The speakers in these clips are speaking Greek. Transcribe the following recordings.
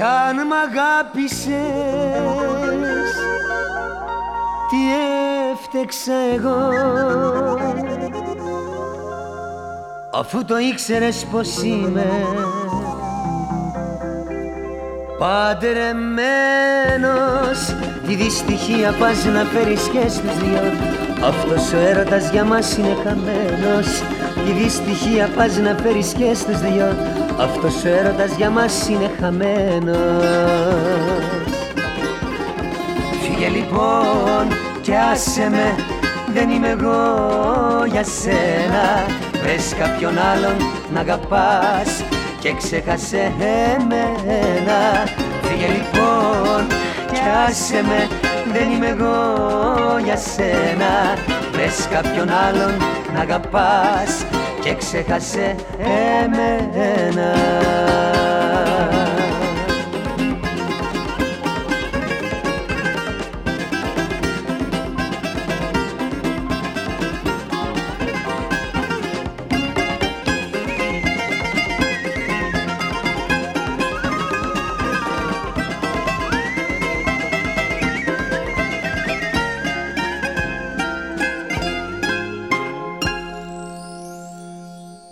Αν μ' αγάπησες τι έφτεξα εγώ. Αφού το ήξερες πως είμαι Παντρεμένος Τη δυστυχία πας να φέρεις και στους δυο Αυτός ο έρωτας για μας είναι χαμένος Τη δυστυχία πας να φέρεις και στους δυο. Αυτός ο έρωτας για μας είναι χαμένος. Φύγε λοιπόν και άσε με. Δεν είμαι εγώ για σένα. Βρες κάποιον άλλον να αγαπάς και ξέχασε εμένα. Φύγε λοιπόν κι άσε με δεν είμαι εγώ για σένα. Βρες κάποιον άλλον να αγαπάς και ξέχασε εμένα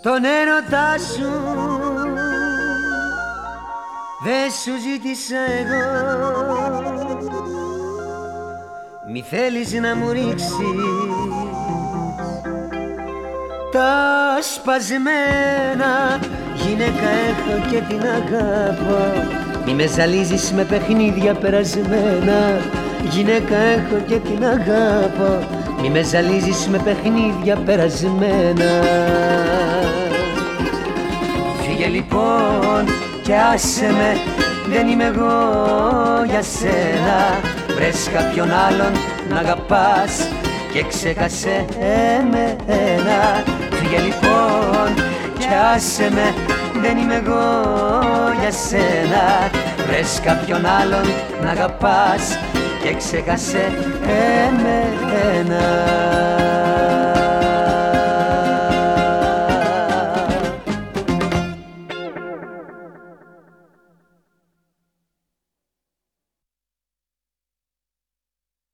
τον έρωτά σου. Δεν σου ζήτησα εγώ. Μη θέλεις να μου ρίξεις τα σπασμένα. Γυναίκα έχω και την αγάπω μη με ζαλίζεις με παιχνίδια περασμένα. Γυναίκα έχω και την αγάπω μη με ζαλίζεις με παιχνίδια περασμένα και άσε με Δεν είμαι εγώ για σένα. Βρες κάποιον άλλον να αγαπάς Και ξέχασε εμένα. Φύγε λοιπόν και άσε με Δεν είμαι εγώ για σένα. Βρες κάποιον άλλον να αγαπάς και ξέχασε εμένα